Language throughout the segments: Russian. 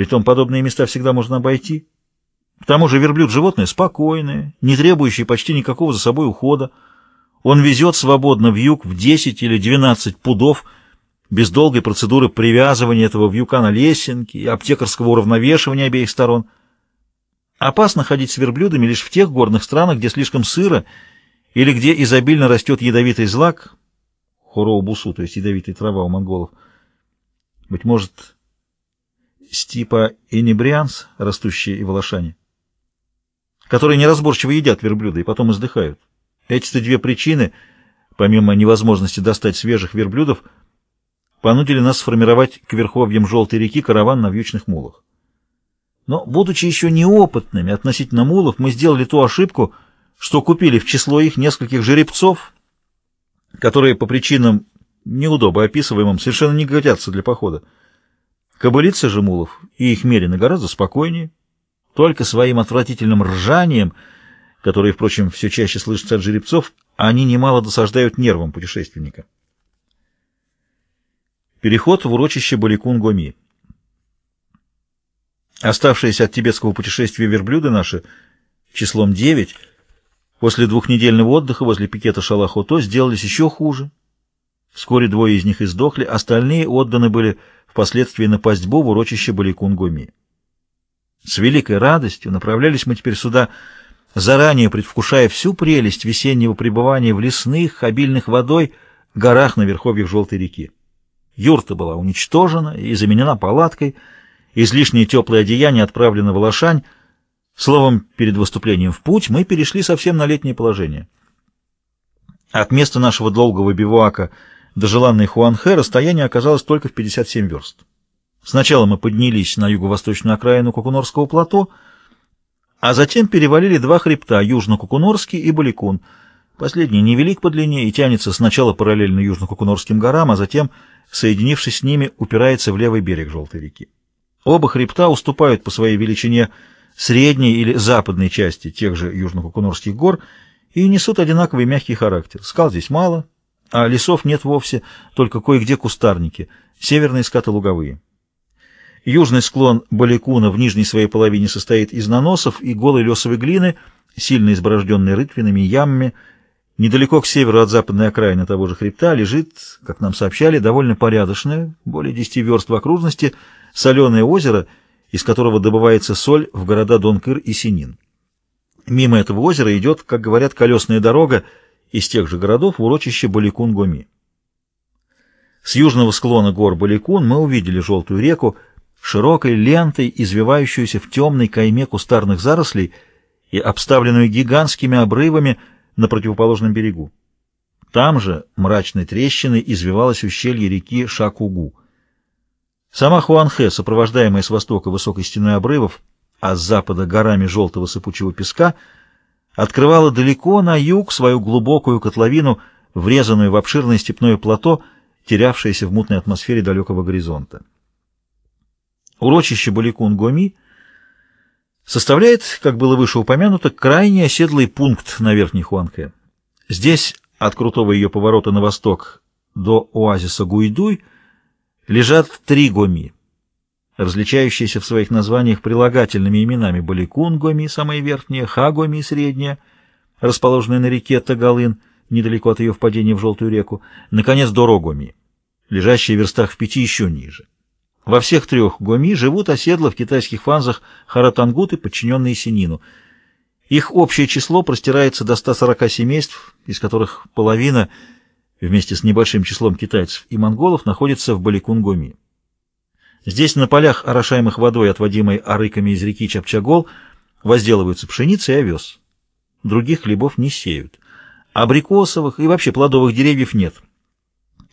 Притом подобные места всегда можно обойти. К тому же верблюд животное спокойное, не требующее почти никакого за собой ухода. Он везет свободно в юг в 10 или 12 пудов, без долгой процедуры привязывания этого вьюка на лесенке и аптекарского уравновешивания обеих сторон. Опасно ходить с верблюдами лишь в тех горных странах, где слишком сыро или где изобильно растет ядовитый злак, хороубусу, то есть ядовитая трава у монголов. Быть может, стипа инебрианс, растущие и волошане, которые неразборчиво едят верблюда и потом издыхают. Эти-то две причины, помимо невозможности достать свежих верблюдов, понудили нас сформировать к верховьям Желтой реки караван на вьючных мулах. Но, будучи еще неопытными относительно мулов, мы сделали ту ошибку, что купили в число их нескольких жеребцов, которые по причинам неудобно описываемым совершенно не годятся для похода. Кобылицы же мулов и их мерины гораздо спокойнее, только своим отвратительным ржанием — которые, впрочем, все чаще слышатся от жеребцов, они немало досаждают нервам путешественника. Переход в урочище Баликун-Гоми. Оставшиеся от тибетского путешествия верблюды наши, числом 9, после двухнедельного отдыха возле пикета Шалахото сделались еще хуже. Вскоре двое из них издохли, остальные отданы были впоследствии на пастьбу в урочище Баликун-Гоми. С великой радостью направлялись мы теперь сюда, заранее предвкушая всю прелесть весеннего пребывания в лесных, обильных водой горах на верховьях Желтой реки. Юрта была уничтожена и заменена палаткой, излишнее теплое одеяние отправлено в Лошань. Словом, перед выступлением в путь мы перешли совсем на летнее положение. От места нашего долгого бивуака до желанной Хуанхэ расстояние оказалось только в 57 верст. Сначала мы поднялись на юго-восточную окраину Кукунорского плато — а затем перевалили два хребта, Южно-Кукунорский и Баликун. Последний невелик по длине и тянется сначала параллельно Южно-Кукунорским горам, а затем, соединившись с ними, упирается в левый берег Желтой реки. Оба хребта уступают по своей величине средней или западной части тех же Южно-Кукунорских гор и несут одинаковый мягкий характер. Скал здесь мало, а лесов нет вовсе, только кое-где кустарники, северные скаты луговые. Южный склон Баликуна в нижней своей половине состоит из наносов и голой лесовой глины, сильно изборожденной рытвинами ямами. Недалеко к северу от западной окраины того же хребта лежит, как нам сообщали, довольно порядочное, более 10 верст в окружности, соленое озеро, из которого добывается соль в города Донкыр и Синин. Мимо этого озера идет, как говорят, колесная дорога из тех же городов в урочище Баликун-Гоми. С южного склона гор Баликун мы увидели желтую реку, широкой лентой, извивающуюся в темной кайме кустарных зарослей и обставленную гигантскими обрывами на противоположном берегу. Там же мрачной трещиной извивалось ущелье реки Шакугу. Сама Хуанхэ, сопровождаемая с востока высокой стеной обрывов, а с запада горами желтого сыпучего песка, открывала далеко на юг свою глубокую котловину, врезанную в обширное степное плато, терявшееся в мутной атмосфере далекого горизонта. Урочище Баликун-Гоми составляет, как было выше упомянуто, крайне оседлый пункт на Верхней Хуанхэ. Здесь, от крутого ее поворота на восток до оазиса Гуйдуй, лежат три Гоми, различающиеся в своих названиях прилагательными именами Баликун-Гоми, самая верхняя, Ха-Гоми, средняя, расположенная на реке Тагалын, недалеко от ее впадения в Желтую реку, наконец, Дорогоми, лежащие в верстах в пяти еще ниже. Во всех трех гоми живут оседло в китайских фанзах харатангуты, подчиненные Синину. Их общее число простирается до 140 семейств, из которых половина, вместе с небольшим числом китайцев и монголов, находится в Баликун-Гоми. Здесь на полях, орошаемых водой, отводимой арыками из реки Чапчагол, возделываются пшеница и овес. Других хлебов не сеют. Абрикосовых и вообще плодовых деревьев нет.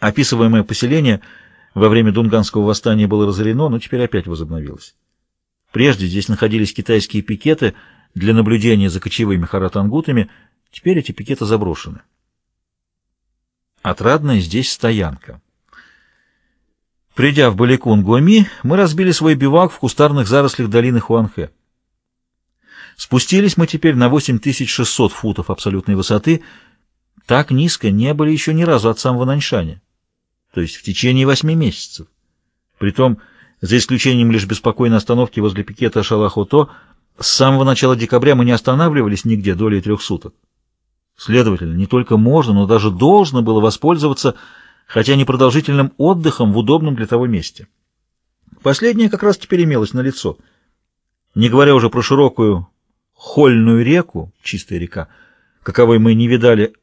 Описываемое поселение – во время Дунганского восстания было разорено, но теперь опять возобновилось. Прежде здесь находились китайские пикеты для наблюдения за кочевыми харатангутами, теперь эти пикеты заброшены. Отрадная здесь стоянка. Придя в Баликун-Гуами, мы разбили свой бивак в кустарных зарослях долины Хуанхэ. Спустились мы теперь на 8600 футов абсолютной высоты. Так низко не были еще ни разу от самого Наньшаня то есть в течение восьми месяцев. Притом За исключением лишь беспокойной остановки возле пикета Шалахото, с самого начала декабря мы не останавливались нигде долей трех суток. Следовательно, не только можно, но даже должно было воспользоваться хотя непродолжительным отдыхом в удобном для того месте. Последнее как раз теперь имелось на лицо. Не говоря уже про широкую Хольную реку, чистая река, каковой мы не видали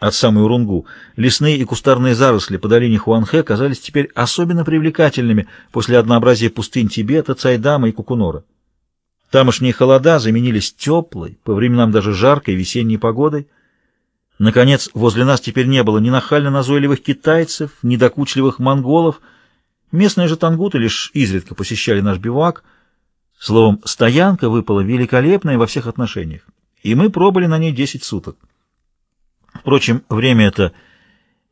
от самой Урунгу, лесные и кустарные заросли по долине Хуанхэ казались теперь особенно привлекательными после однообразия пустынь Тибета, Цайдама и Кукунора. Тамошние холода заменились теплой, по временам даже жаркой весенней погодой. Наконец, возле нас теперь не было ни нахально назойливых китайцев, ни докучливых монголов. Местные же тангуты лишь изредка посещали наш бивак — Словом, стоянка выпала великолепная во всех отношениях, и мы пробыли на ней 10 суток. Впрочем, время это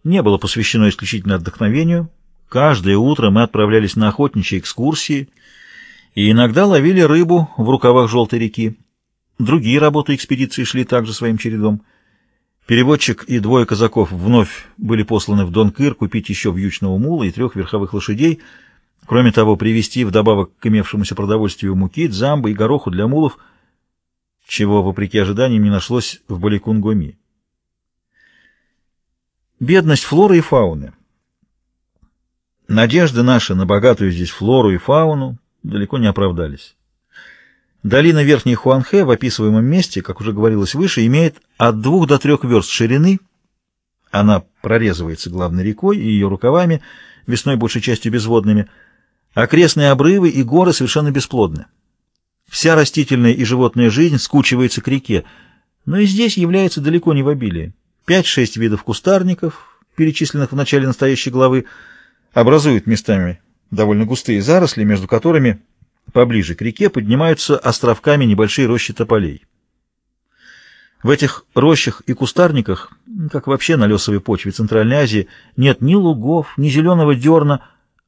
не было посвящено исключительно отдохновению. Каждое утро мы отправлялись на охотничьи экскурсии и иногда ловили рыбу в рукавах Желтой реки. Другие работы экспедиции шли также своим чередом. Переводчик и двое казаков вновь были посланы в Донкыр купить еще вьючного мула и трех верховых лошадей — Кроме того, привезти вдобавок к имевшемуся продовольствию муки, дзамбы и гороху для мулов, чего, вопреки ожиданиям, не нашлось в Баликунгоми. Бедность флоры и фауны. Надежды наши на богатую здесь флору и фауну далеко не оправдались. Долина Верхней Хуанхэ в описываемом месте, как уже говорилось выше, имеет от двух до трех верст ширины. Она прорезывается главной рекой и ее рукавами, весной большей частью безводными, Окрестные обрывы и горы совершенно бесплодны. Вся растительная и животная жизнь скучивается к реке, но и здесь является далеко не в обилии. Пять-шесть видов кустарников, перечисленных в начале настоящей главы, образуют местами довольно густые заросли, между которыми поближе к реке поднимаются островками небольшие рощи тополей. В этих рощах и кустарниках, как вообще на лесовой почве Центральной Азии, нет ни лугов, ни зеленого дерна,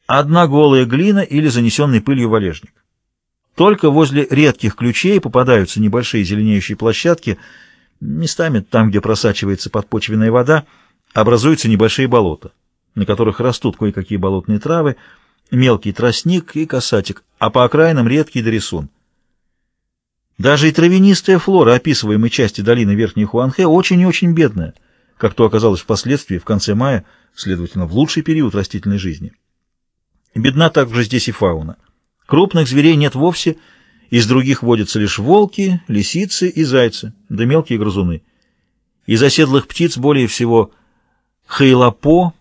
одна голая глина или занесенный пылью валежник. Только возле редких ключей попадаются небольшие зеленеющие площадки, местами там, где просачивается подпочвенная вода, образуются небольшие болота, на которых растут кое-какие болотные травы, мелкий тростник и касатик, а по окраинам редкий дорисун. Даже и травянистая флора описываемой части долины Верхней Хуанхэ очень и очень бедная, как то оказалось впоследствии в конце мая, следовательно, в лучший период растительной жизни. Бедна также здесь и фауна. Крупных зверей нет вовсе, из других водятся лишь волки, лисицы и зайцы, да мелкие грызуны. Из оседлых птиц более всего хейлапо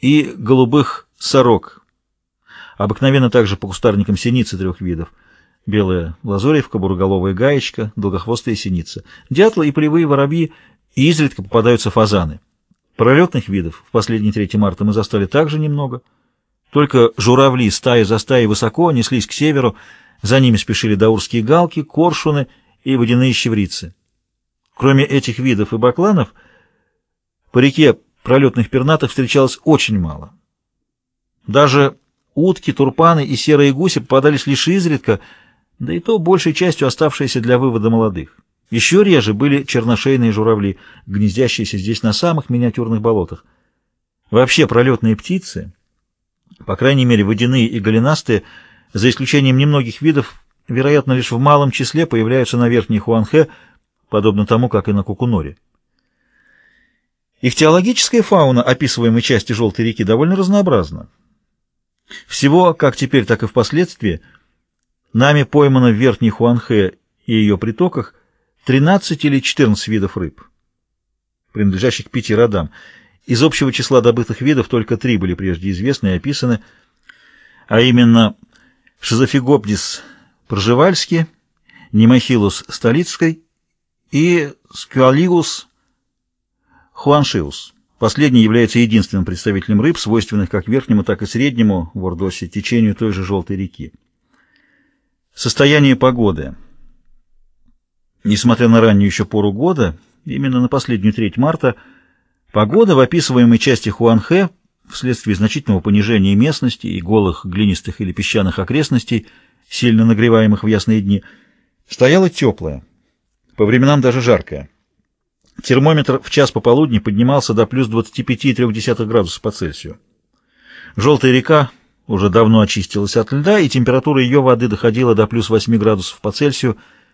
и голубых сорок. Обыкновенно также по кустарникам синицы трех видов. Белая лазоревка, бурголовая гаечка, долгохвостая синица. Дятлы и полевые воробьи, и изредка попадаются фазаны. Пролетных видов в последний 3 марта мы застали также немного – только журавли стаи за стаей высоко неслись к северу, за ними спешили даурские галки, коршуны и водяные щеврицы. Кроме этих видов и бакланов, по реке пролетных пернатых встречалось очень мало. Даже утки, турпаны и серые гуси попадались лишь изредка, да и то большей частью оставшиеся для вывода молодых. Еще реже были черношейные журавли, гнездящиеся здесь на самых миниатюрных болотах. Вообще пролетные птицы по крайней мере, водяные и голенастые, за исключением немногих видов, вероятно, лишь в малом числе появляются на верхней Хуанхэ, подобно тому, как и на Кукуноре. Ихтиологическая фауна описываемой части Желтой реки довольно разнообразна. Всего, как теперь, так и впоследствии, нами поймано в Верхней Хуанхэ и ее притоках 13 или 14 видов рыб, принадлежащих пяти родам, из общего числа добытых видов только три были прежде известны и описаны, а именно Шизофигопдис проживальский, Немахилус столицкой и Скуалигус хуаншиус. Последний является единственным представителем рыб, свойственных как верхнему, так и среднему в Ордосе течению той же Желтой реки. Состояние погоды. Несмотря на раннюю еще пору года, именно на последнюю треть марта – Погода в описываемой части Хуанхэ вследствие значительного понижения местности и голых глинистых или песчаных окрестностей, сильно нагреваемых в ясные дни, стояла теплая, по временам даже жаркая. Термометр в час пополудни поднимался до плюс 25,3 градуса по Цельсию. Желтая река уже давно очистилась от льда, и температура ее воды доходила до плюс 8 градусов по Цельсию –